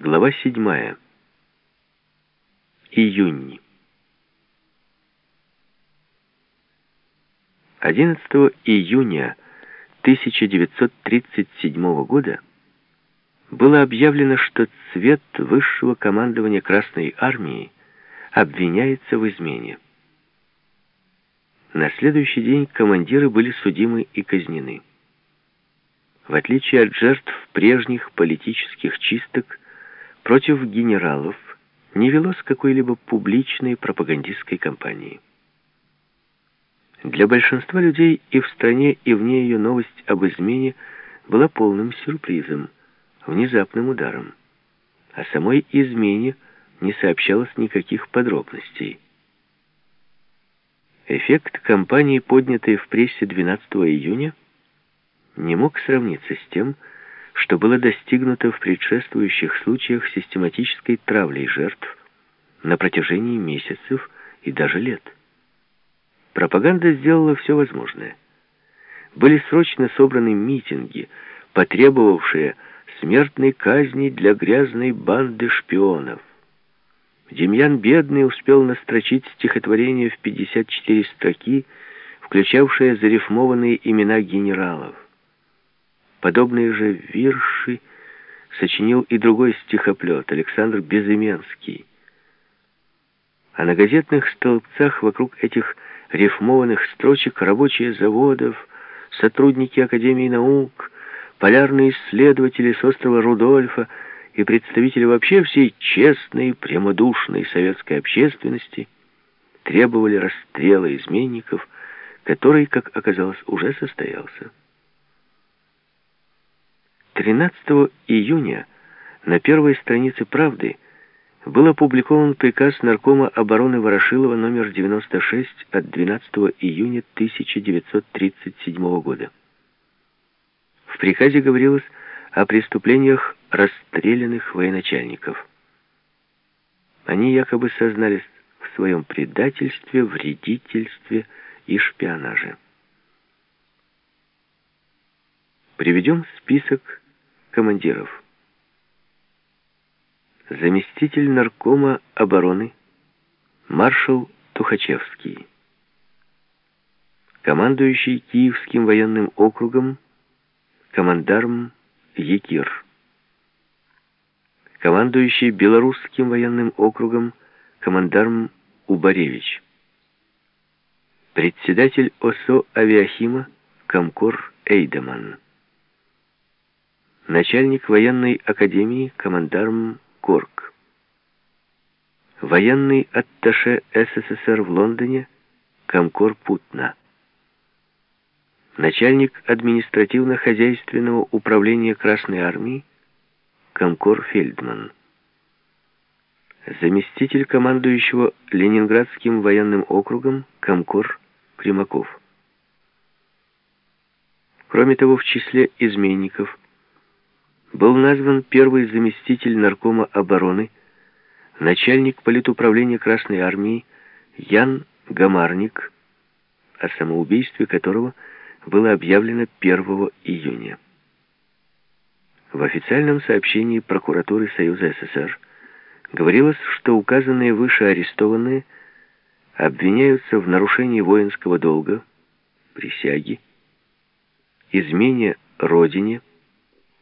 Глава 7. Июнь. 11 июня 1937 года было объявлено, что цвет высшего командования Красной Армии обвиняется в измене. На следующий день командиры были судимы и казнены. В отличие от жертв прежних политических чисток, против генералов не велось какой-либо публичной пропагандистской кампании. Для большинства людей и в стране, и вне ее новость об измене была полным сюрпризом, внезапным ударом. О самой измене не сообщалось никаких подробностей. Эффект кампании, поднятой в прессе 12 июня, не мог сравниться с тем, что было достигнуто в предшествующих случаях систематической травлей жертв на протяжении месяцев и даже лет. Пропаганда сделала все возможное. Были срочно собраны митинги, потребовавшие смертной казни для грязной банды шпионов. Демьян Бедный успел настрочить стихотворение в 54 строки, включавшее зарифмованные имена генералов. Подобные же вирши сочинил и другой стихоплет Александр Безыменский. А на газетных столбцах вокруг этих рифмованных строчек рабочие заводов, сотрудники Академии наук, полярные исследователи с острова Рудольфа и представители вообще всей честной, прямодушной советской общественности требовали расстрела изменников, который, как оказалось, уже состоялся. 13 июня на первой странице «Правды» был опубликован приказ Наркома обороны Ворошилова номер 96 от 12 июня 1937 года. В приказе говорилось о преступлениях расстрелянных военачальников. Они якобы сознались в своем предательстве, вредительстве и шпионаже. Приведем список командиров. Заместитель наркома обороны маршал Тухачевский. Командующий Киевским военным округом командарм Якир. Командующий Белорусским военным округом командарм Убаревич. Председатель ОСО авиахима Комкор Эйдеман начальник военной академии командарм Корк, военный атташе СССР в Лондоне Комкор Путна, начальник административно-хозяйственного управления Красной Армии Комкор Фельдман, заместитель командующего Ленинградским военным округом Комкор Примаков. Кроме того, в числе изменников – был назван первый заместитель наркома обороны, начальник политуправления Красной Армии Ян Гамарник, о самоубийстве которого было объявлено 1 июня. В официальном сообщении прокуратуры Союза СССР говорилось, что указанные выше арестованные обвиняются в нарушении воинского долга, присяги, измене Родине,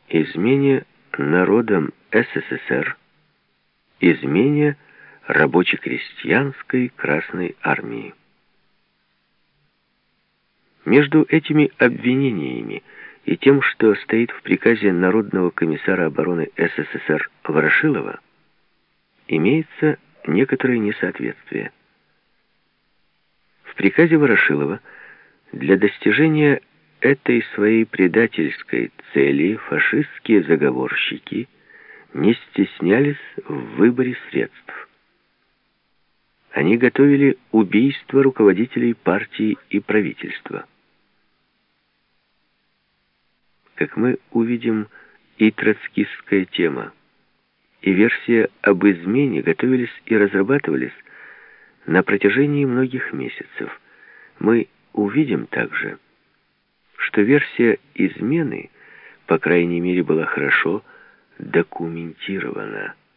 измене народам СССР, измене рабоче-крестьянской Красной Армии. Между этими обвинениями и тем, что стоит в приказе Народного комиссара обороны СССР Ворошилова, имеется некоторое несоответствие. В приказе Ворошилова для достижения этой своей предательской цели фашистские заговорщики не стеснялись в выборе средств. Они готовили убийство руководителей партии и правительства. Как мы увидим, и троцкистская тема, и версия об измене готовились и разрабатывались на протяжении многих месяцев. Мы увидим также, что версия измены, по крайней мере, была хорошо документировано.